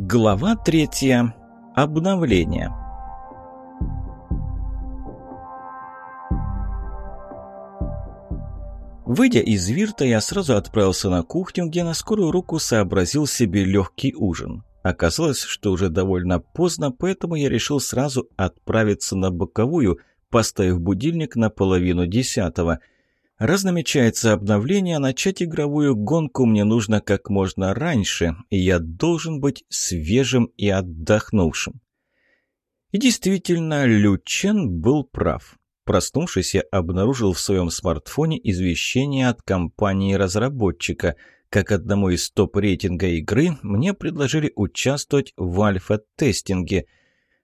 Глава третья. Обновление. Выйдя из Вирта, я сразу отправился на кухню, где на скорую руку сообразил себе легкий ужин. Оказалось, что уже довольно поздно, поэтому я решил сразу отправиться на боковую, поставив будильник на половину десятого – Раз намечается обновление, начать игровую гонку мне нужно как можно раньше, и я должен быть свежим и отдохнувшим. И действительно, Лючен был прав. Проснувшись, я обнаружил в своем смартфоне извещение от компании-разработчика. Как одному из топ-рейтинга игры, мне предложили участвовать в альфа-тестинге –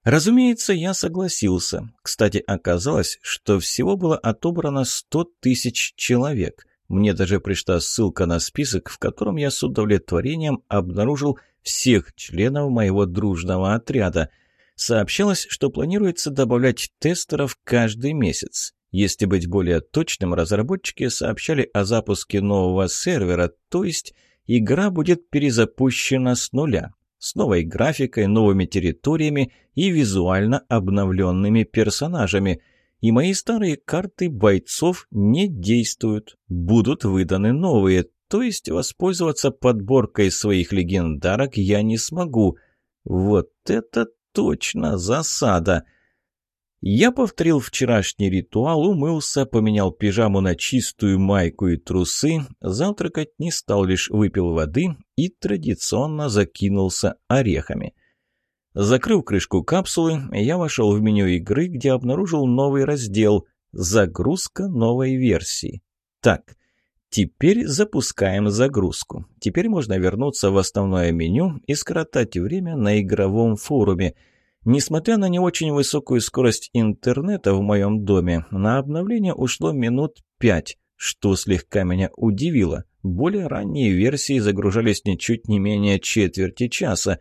Разумеется, я согласился. Кстати, оказалось, что всего было отобрано 100 тысяч человек. Мне даже пришла ссылка на список, в котором я с удовлетворением обнаружил всех членов моего дружного отряда. Сообщалось, что планируется добавлять тестеров каждый месяц. Если быть более точным, разработчики сообщали о запуске нового сервера, то есть игра будет перезапущена с нуля с новой графикой, новыми территориями и визуально обновленными персонажами. И мои старые карты бойцов не действуют, будут выданы новые, то есть воспользоваться подборкой своих легендарок я не смогу. Вот это точно засада! Я повторил вчерашний ритуал, умылся, поменял пижаму на чистую майку и трусы, завтракать не стал, лишь выпил воды и традиционно закинулся орехами. Закрыв крышку капсулы, я вошел в меню игры, где обнаружил новый раздел «Загрузка новой версии». Так, теперь запускаем загрузку. Теперь можно вернуться в основное меню и скоротать время на игровом форуме – Несмотря на не очень высокую скорость интернета в моем доме, на обновление ушло минут пять, что слегка меня удивило. Более ранние версии загружались ничуть не менее четверти часа.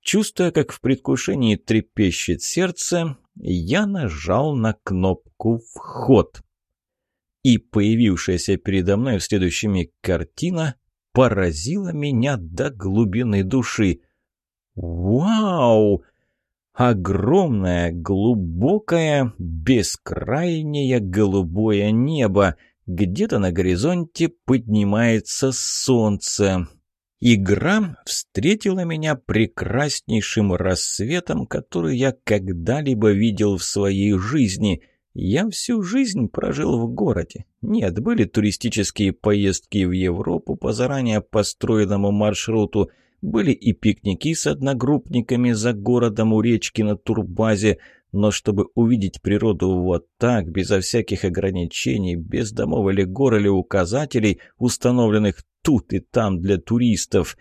Чувствуя, как в предвкушении трепещет сердце, я нажал на кнопку «Вход». И появившаяся передо мной в следующий миг картина поразила меня до глубины души. «Вау!» Огромное, глубокое, бескрайнее голубое небо. Где-то на горизонте поднимается солнце. Игра встретила меня прекраснейшим рассветом, который я когда-либо видел в своей жизни. Я всю жизнь прожил в городе. Нет, были туристические поездки в Европу по заранее построенному маршруту – были и пикники с одногруппниками за городом у речки на турбазе, но чтобы увидеть природу вот так, безо всяких ограничений, без домов или гор или указателей, установленных тут и там для туристов.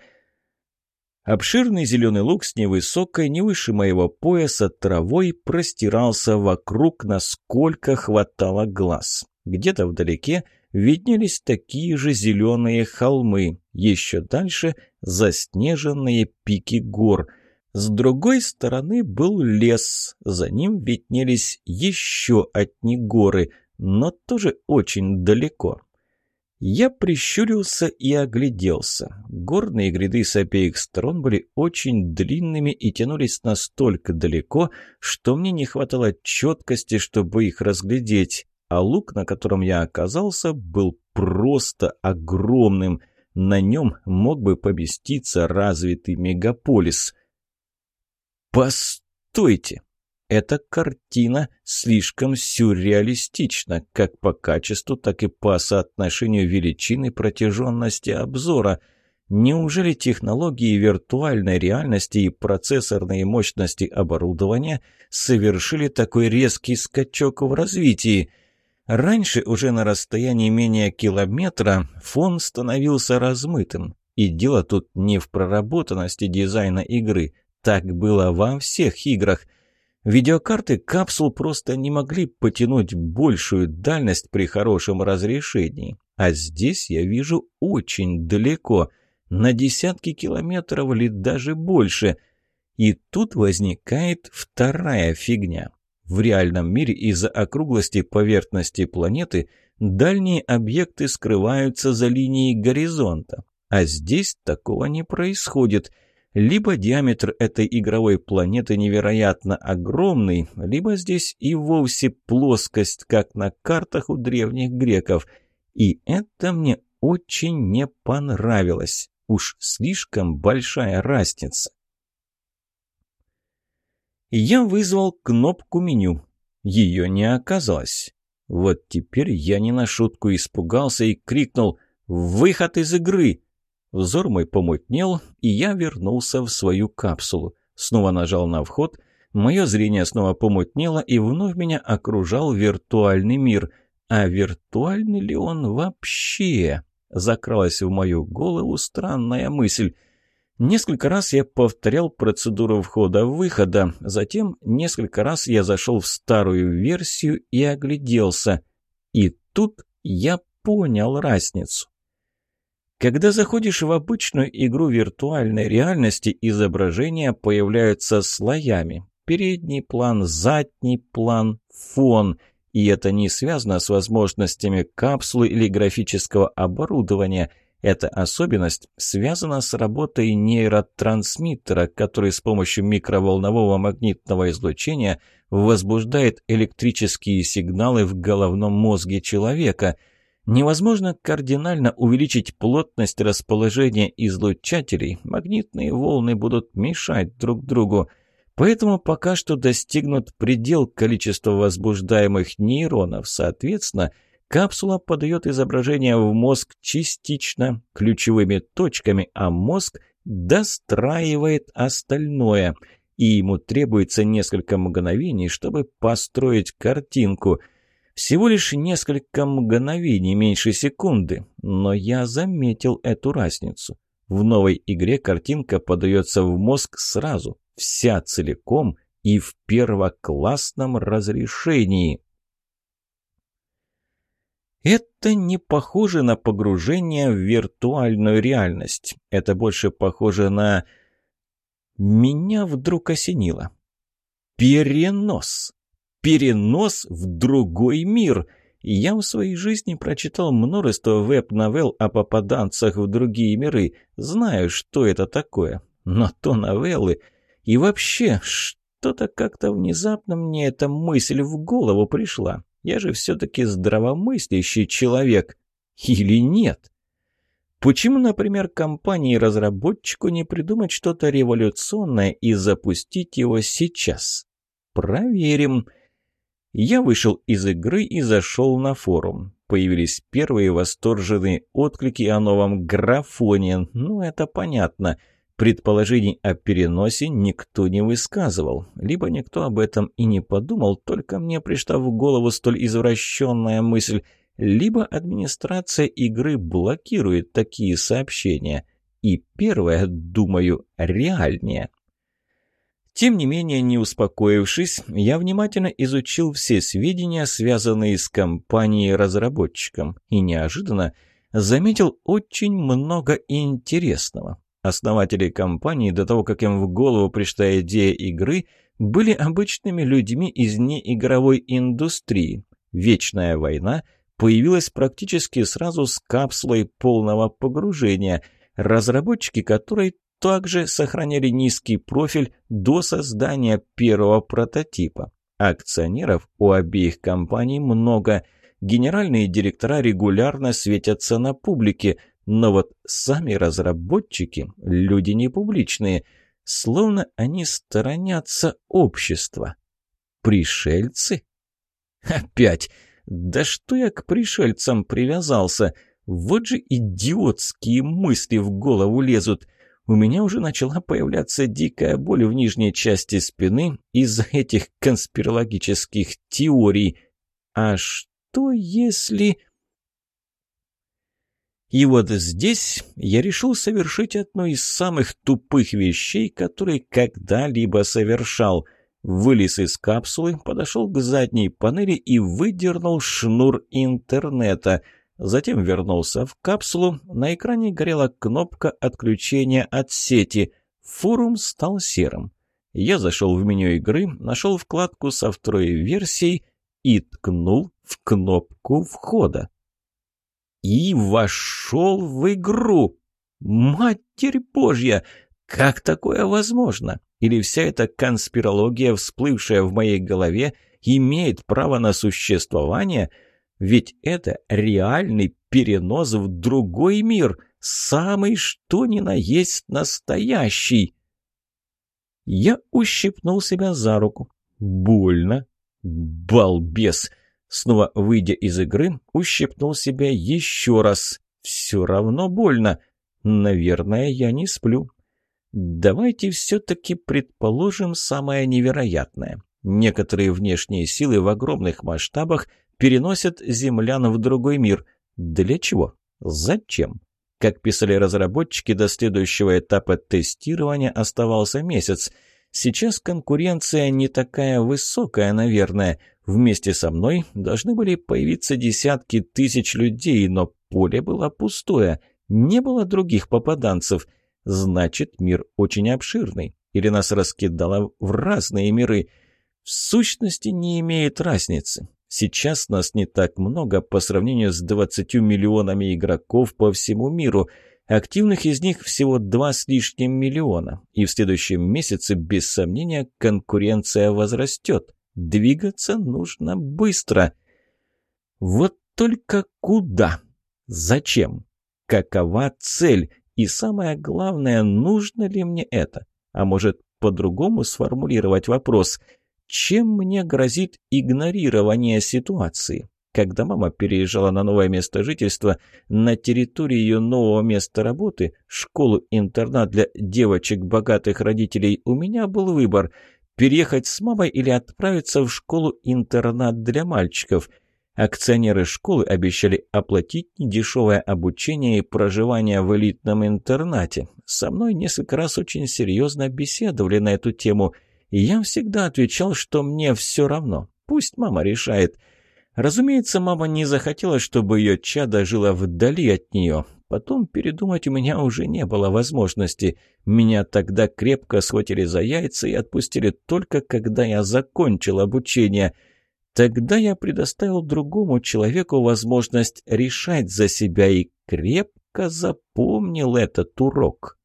Обширный зеленый луг с невысокой, не выше моего пояса, травой простирался вокруг, насколько хватало глаз. Где-то вдалеке виднелись такие же зеленые холмы, еще дальше заснеженные пики гор. С другой стороны был лес, за ним виднелись еще одни горы, но тоже очень далеко. Я прищурился и огляделся. Горные гряды с обеих сторон были очень длинными и тянулись настолько далеко, что мне не хватало четкости, чтобы их разглядеть а луг, на котором я оказался, был просто огромным. На нем мог бы поместиться развитый мегаполис. Постойте! Эта картина слишком сюрреалистична, как по качеству, так и по соотношению величины протяженности обзора. Неужели технологии виртуальной реальности и процессорные мощности оборудования совершили такой резкий скачок в развитии – Раньше, уже на расстоянии менее километра, фон становился размытым. И дело тут не в проработанности дизайна игры. Так было во всех играх. Видеокарты капсул просто не могли потянуть большую дальность при хорошем разрешении. А здесь я вижу очень далеко, на десятки километров или даже больше. И тут возникает вторая фигня. В реальном мире из-за округлости поверхности планеты дальние объекты скрываются за линией горизонта. А здесь такого не происходит. Либо диаметр этой игровой планеты невероятно огромный, либо здесь и вовсе плоскость, как на картах у древних греков. И это мне очень не понравилось. Уж слишком большая разница. Я вызвал кнопку меню. Ее не оказалось. Вот теперь я не на шутку испугался и крикнул «Выход из игры!» Взор мой помутнел, и я вернулся в свою капсулу. Снова нажал на вход, мое зрение снова помутнело, и вновь меня окружал виртуальный мир. А виртуальный ли он вообще? Закралась в мою голову странная мысль. Несколько раз я повторял процедуру входа-выхода, затем несколько раз я зашел в старую версию и огляделся. И тут я понял разницу. Когда заходишь в обычную игру виртуальной реальности, изображения появляются слоями. Передний план, задний план, фон. И это не связано с возможностями капсулы или графического оборудования. Эта особенность связана с работой нейротрансмиттера, который с помощью микроволнового магнитного излучения возбуждает электрические сигналы в головном мозге человека – Невозможно кардинально увеличить плотность расположения излучателей, магнитные волны будут мешать друг другу. Поэтому пока что достигнут предел количества возбуждаемых нейронов, соответственно, капсула подает изображение в мозг частично, ключевыми точками, а мозг достраивает остальное, и ему требуется несколько мгновений, чтобы построить картинку – всего лишь несколько мгновений, меньше секунды, но я заметил эту разницу. В новой игре картинка подается в мозг сразу, вся целиком и в первоклассном разрешении. Это не похоже на погружение в виртуальную реальность. Это больше похоже на... Меня вдруг осенило. Перенос перенос в другой мир. Я в своей жизни прочитал множество веб-новелл о попаданцах в другие миры. Знаю, что это такое. Но то новеллы. И вообще, что-то как-то внезапно мне эта мысль в голову пришла. Я же все-таки здравомыслящий человек. Или нет? Почему, например, компании-разработчику не придумать что-то революционное и запустить его сейчас? Проверим. Я вышел из игры и зашел на форум. Появились первые восторженные отклики о новом графоне. Ну, это понятно. Предположений о переносе никто не высказывал. Либо никто об этом и не подумал, только мне пришла в голову столь извращенная мысль. Либо администрация игры блокирует такие сообщения. И первое, думаю, реальнее. Тем не менее, не успокоившись, я внимательно изучил все сведения, связанные с компанией-разработчиком, и неожиданно заметил очень много интересного. Основатели компании, до того, как им в голову пришла идея игры, были обычными людьми из неигровой индустрии. Вечная война появилась практически сразу с капсулой полного погружения, разработчики которой также сохраняли низкий профиль до создания первого прототипа. Акционеров у обеих компаний много. Генеральные директора регулярно светятся на публике, но вот сами разработчики – люди не публичные, словно они сторонятся общества. Пришельцы? Опять! Да что я к пришельцам привязался? Вот же идиотские мысли в голову лезут – у меня уже начала появляться дикая боль в нижней части спины из-за этих конспирологических теорий. А что если... И вот здесь я решил совершить одну из самых тупых вещей, которые когда-либо совершал. Вылез из капсулы, подошел к задней панели и выдернул шнур интернета — Затем вернулся в капсулу. На экране горела кнопка отключения от сети. Форум стал серым. Я зашел в меню игры, нашел вкладку со второй версией и ткнул в кнопку входа. И вошел в игру. Матерь Божья! Как такое возможно? Или вся эта конспирология, всплывшая в моей голове, имеет право на существование? Ведь это реальный перенос в другой мир, самый что ни на есть настоящий. Я ущипнул себя за руку. Больно. Балбес. Снова выйдя из игры, ущипнул себя еще раз. Все равно больно. Наверное, я не сплю. Давайте все-таки предположим самое невероятное. Некоторые внешние силы в огромных масштабах переносят землян в другой мир. Для чего? Зачем? Как писали разработчики, до следующего этапа тестирования оставался месяц. Сейчас конкуренция не такая высокая, наверное. Вместе со мной должны были появиться десятки тысяч людей, но поле было пустое. Не было других попаданцев. Значит, мир очень обширный. Или нас раскидало в разные миры. В сущности, не имеет разницы. Сейчас нас не так много по сравнению с 20 миллионами игроков по всему миру. Активных из них всего два с лишним миллиона. И в следующем месяце, без сомнения, конкуренция возрастет. Двигаться нужно быстро. Вот только куда? Зачем? Какова цель? И самое главное, нужно ли мне это? А может, по-другому сформулировать вопрос – чем мне грозит игнорирование ситуации? Когда мама переезжала на новое место жительства, на территории ее нового места работы, школу-интернат для девочек богатых родителей, у меня был выбор – переехать с мамой или отправиться в школу-интернат для мальчиков. Акционеры школы обещали оплатить недешевое обучение и проживание в элитном интернате. Со мной несколько раз очень серьезно беседовали на эту тему – и я всегда отвечал, что мне все равно. Пусть мама решает. Разумеется, мама не захотела, чтобы ее чадо жило вдали от нее. Потом передумать у меня уже не было возможности. Меня тогда крепко схватили за яйца и отпустили только когда я закончил обучение. Тогда я предоставил другому человеку возможность решать за себя и крепко запомнил этот урок.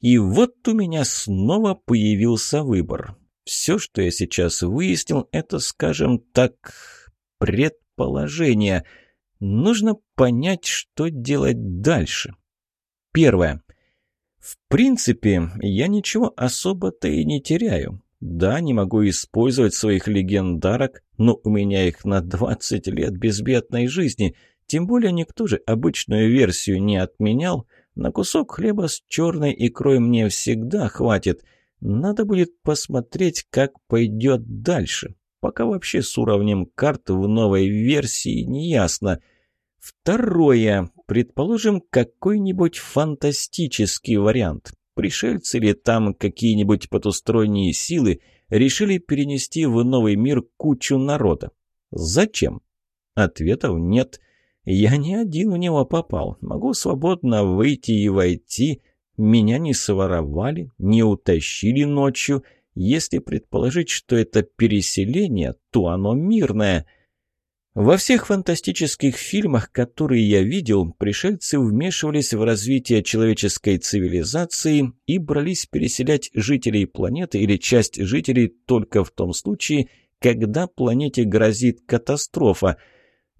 И вот у меня снова появился выбор. Все, что я сейчас выяснил, это, скажем так, предположение. Нужно понять, что делать дальше. Первое. В принципе, я ничего особо-то и не теряю. Да, не могу использовать своих легендарок, но у меня их на 20 лет безбедной жизни. Тем более никто же обычную версию не отменял – на кусок хлеба с черной икрой мне всегда хватит. Надо будет посмотреть, как пойдет дальше. Пока вообще с уровнем карт в новой версии не ясно. Второе. Предположим, какой-нибудь фантастический вариант. Пришельцы или там какие-нибудь потусторонние силы решили перенести в новый мир кучу народа. Зачем? Ответов нет. Я не один в него попал. Могу свободно выйти и войти. Меня не своровали, не утащили ночью. Если предположить, что это переселение, то оно мирное. Во всех фантастических фильмах, которые я видел, пришельцы вмешивались в развитие человеческой цивилизации и брались переселять жителей планеты или часть жителей только в том случае, когда планете грозит катастрофа –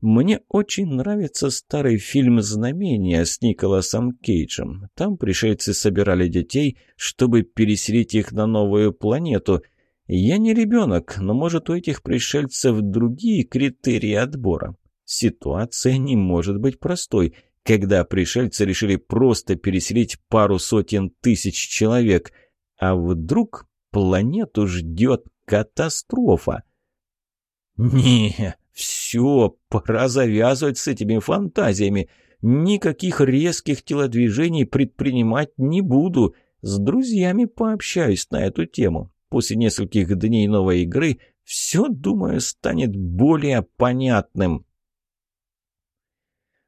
мне очень нравится старый фильм «Знамение» с Николасом Кейджем. Там пришельцы собирали детей, чтобы переселить их на новую планету. Я не ребенок, но, может, у этих пришельцев другие критерии отбора. Ситуация не может быть простой, когда пришельцы решили просто переселить пару сотен тысяч человек. А вдруг планету ждет катастрофа? «Не, «Все, пора завязывать с этими фантазиями. Никаких резких телодвижений предпринимать не буду. С друзьями пообщаюсь на эту тему. После нескольких дней новой игры все, думаю, станет более понятным».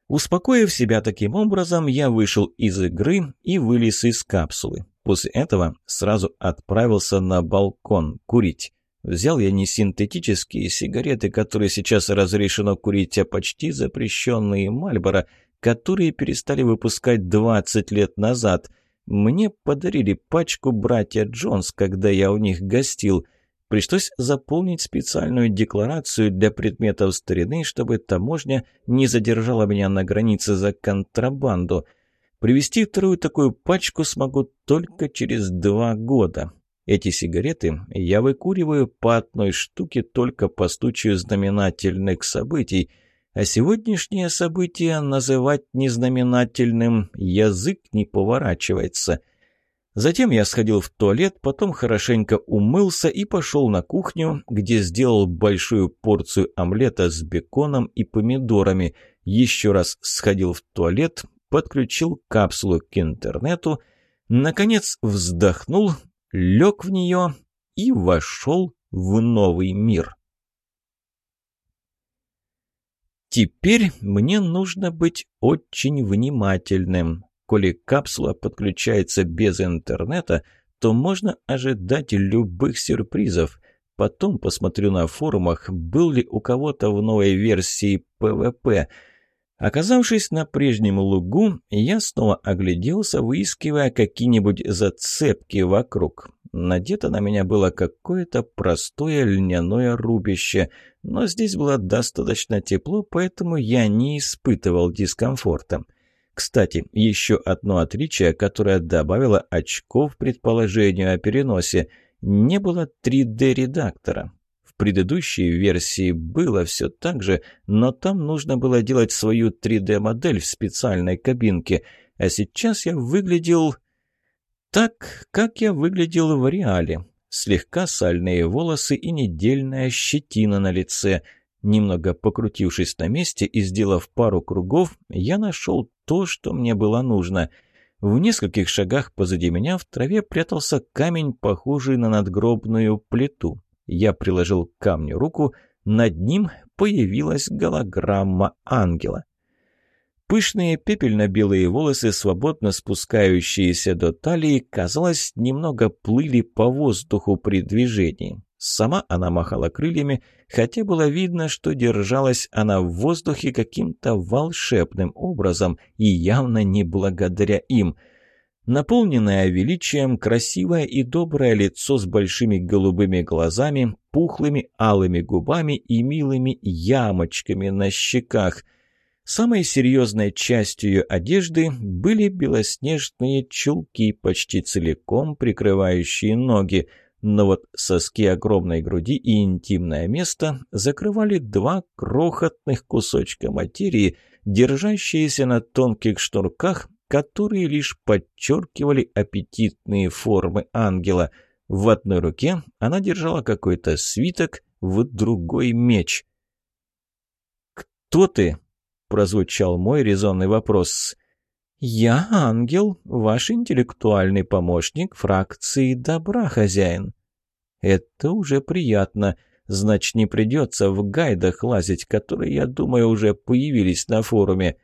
Успокоив себя таким образом, я вышел из игры и вылез из капсулы. После этого сразу отправился на балкон курить. Взял я не синтетические сигареты, которые сейчас разрешено курить, а почти запрещенные Мальборо, которые перестали выпускать 20 лет назад. Мне подарили пачку братья Джонс, когда я у них гостил. Пришлось заполнить специальную декларацию для предметов старины, чтобы таможня не задержала меня на границе за контрабанду. Привезти вторую такую пачку смогу только через два года. Эти сигареты я выкуриваю по одной штуке только по случаю знаменательных событий, а сегодняшнее событие называть незнаменательным язык не поворачивается. Затем я сходил в туалет, потом хорошенько умылся и пошел на кухню, где сделал большую порцию омлета с беконом и помидорами. Еще раз сходил в туалет, подключил капсулу к интернету, наконец вздохнул, лег в нее и вошел в новый мир. Теперь мне нужно быть очень внимательным. Коли капсула подключается без интернета, то можно ожидать любых сюрпризов. Потом посмотрю на форумах, был ли у кого-то в новой версии ПВП – Оказавшись на прежнем лугу, я снова огляделся, выискивая какие-нибудь зацепки вокруг. Надето на меня было какое-то простое льняное рубище, но здесь было достаточно тепло, поэтому я не испытывал дискомфорта. Кстати, еще одно отличие, которое добавило очков предположению о переносе – не было 3D-редактора предыдущей версии было все так же, но там нужно было делать свою 3D-модель в специальной кабинке, а сейчас я выглядел так, как я выглядел в реале. Слегка сальные волосы и недельная щетина на лице. Немного покрутившись на месте и сделав пару кругов, я нашел то, что мне было нужно — в нескольких шагах позади меня в траве прятался камень, похожий на надгробную плиту. Я приложил к камню руку, над ним появилась голограмма ангела. Пышные пепельно-белые волосы, свободно спускающиеся до талии, казалось, немного плыли по воздуху при движении. Сама она махала крыльями, хотя было видно, что держалась она в воздухе каким-то волшебным образом и явно не благодаря им – Наполненное величием, красивое и доброе лицо с большими голубыми глазами, пухлыми алыми губами и милыми ямочками на щеках. Самой серьезной частью ее одежды были белоснежные чулки, почти целиком прикрывающие ноги, но вот соски огромной груди и интимное место закрывали два крохотных кусочка материи, держащиеся на тонких шнурках которые лишь подчеркивали аппетитные формы ангела. В одной руке она держала какой-то свиток, в другой меч. «Кто ты?» – прозвучал мой резонный вопрос. «Я ангел, ваш интеллектуальный помощник фракции добра, хозяин». «Это уже приятно. Значит, не придется в гайдах лазить, которые, я думаю, уже появились на форуме.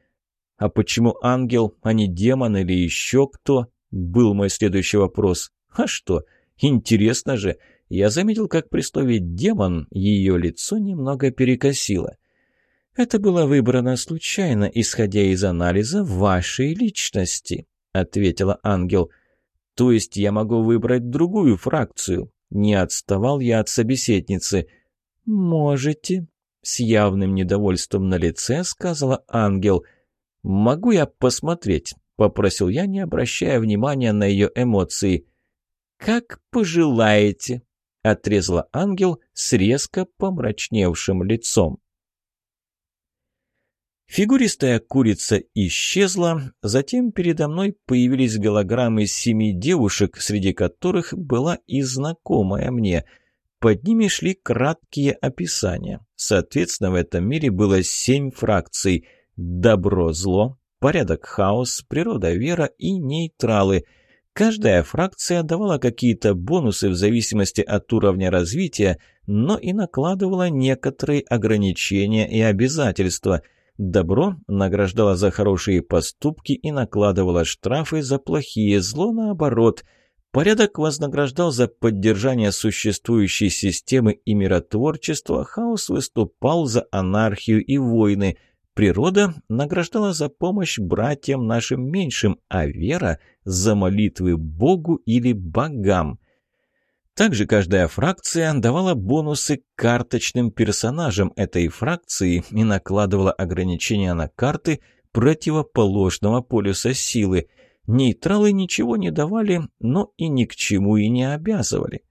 А почему ангел, а не демон или еще кто? Был мой следующий вопрос. А что? Интересно же. Я заметил, как при слове «демон» ее лицо немного перекосило. «Это было выбрано случайно, исходя из анализа вашей личности», — ответила ангел. «То есть я могу выбрать другую фракцию?» Не отставал я от собеседницы. «Можете», — с явным недовольством на лице сказала ангел. «Могу я посмотреть?» — попросил я, не обращая внимания на ее эмоции. «Как пожелаете», — отрезала ангел с резко помрачневшим лицом. Фигуристая курица исчезла, затем передо мной появились голограммы семи девушек, среди которых была и знакомая мне. Под ними шли краткие описания. Соответственно, в этом мире было семь фракций — добро-зло, порядок-хаос, природа-вера и нейтралы. Каждая фракция давала какие-то бонусы в зависимости от уровня развития, но и накладывала некоторые ограничения и обязательства. Добро награждало за хорошие поступки и накладывало штрафы за плохие, зло наоборот – Порядок вознаграждал за поддержание существующей системы и миротворчества, хаос выступал за анархию и войны. Природа награждала за помощь братьям нашим меньшим, а вера – за молитвы Богу или богам. Также каждая фракция давала бонусы карточным персонажам этой фракции и накладывала ограничения на карты противоположного полюса силы. Нейтралы ничего не давали, но и ни к чему и не обязывали.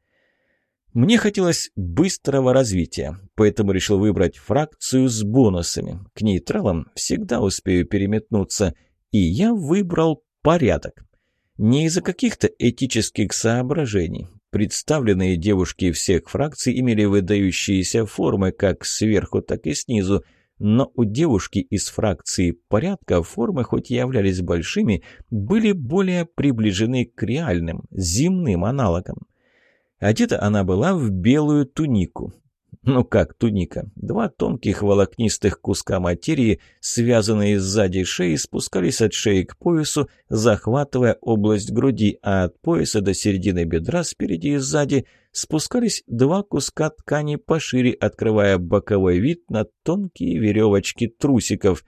Мне хотелось быстрого развития, поэтому решил выбрать фракцию с бонусами. К нейтралам всегда успею переметнуться, и я выбрал порядок. Не из-за каких-то этических соображений. Представленные девушки всех фракций имели выдающиеся формы как сверху, так и снизу, но у девушки из фракции порядка формы, хоть и являлись большими, были более приближены к реальным, земным аналогам. Одета она была в белую тунику. Ну как туника? Два тонких волокнистых куска материи, связанные сзади шеи, спускались от шеи к поясу, захватывая область груди, а от пояса до середины бедра спереди и сзади спускались два куска ткани пошире, открывая боковой вид на тонкие веревочки трусиков.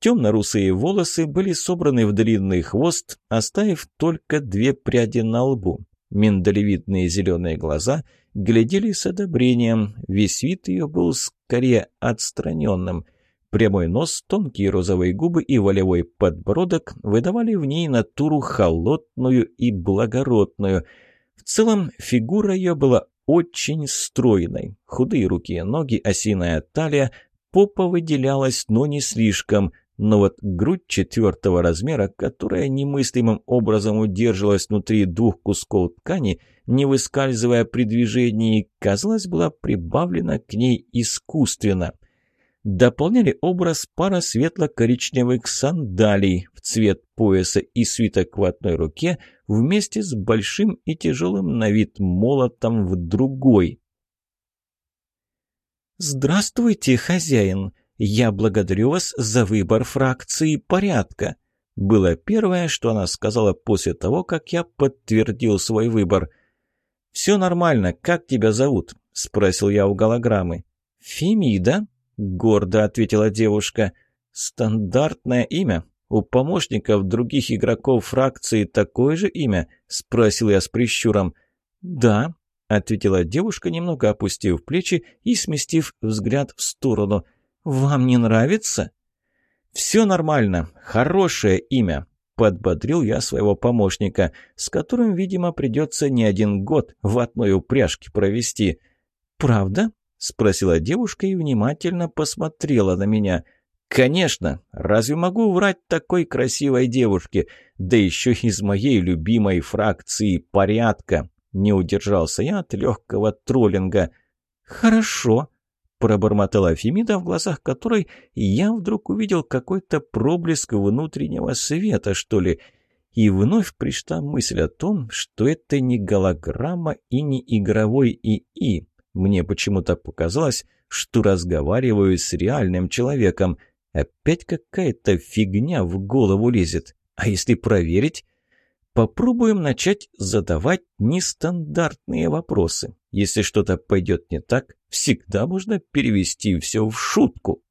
Темно-русые волосы были собраны в длинный хвост, оставив только две пряди на лбу. Миндалевидные зеленые глаза глядели с одобрением, весь вид ее был скорее отстраненным. Прямой нос, тонкие розовые губы и волевой подбородок выдавали в ней натуру холодную и благородную. В целом фигура ее была очень стройной. Худые руки и ноги, осиная талия, попа выделялась, но не слишком – но вот грудь четвертого размера, которая немыслимым образом удерживалась внутри двух кусков ткани, не выскальзывая при движении, казалось, была прибавлена к ней искусственно. Дополняли образ пара светло-коричневых сандалий в цвет пояса и свиток в одной руке вместе с большим и тяжелым на вид молотом в другой. «Здравствуйте, хозяин!» «Я благодарю вас за выбор фракции порядка», было первое, что она сказала после того, как я подтвердил свой выбор. «Все нормально, как тебя зовут?» – спросил я у голограммы. «Фемида», – гордо ответила девушка. «Стандартное имя. У помощников других игроков фракции такое же имя?» – спросил я с прищуром. «Да», – ответила девушка, немного опустив плечи и сместив взгляд в сторону – «Вам не нравится?» «Все нормально. Хорошее имя», — подбодрил я своего помощника, с которым, видимо, придется не один год в одной упряжке провести. «Правда?» — спросила девушка и внимательно посмотрела на меня. «Конечно! Разве могу врать такой красивой девушке? Да еще из моей любимой фракции порядка!» Не удержался я от легкого троллинга. «Хорошо», Пробормотала Фемида, в глазах которой я вдруг увидел какой-то проблеск внутреннего света, что ли. И вновь пришла мысль о том, что это не голограмма и не игровой ИИ. Мне почему-то показалось, что разговариваю с реальным человеком. Опять какая-то фигня в голову лезет. А если проверить? Попробуем начать задавать нестандартные вопросы. Если что-то пойдет не так, всегда можно перевести все в шутку.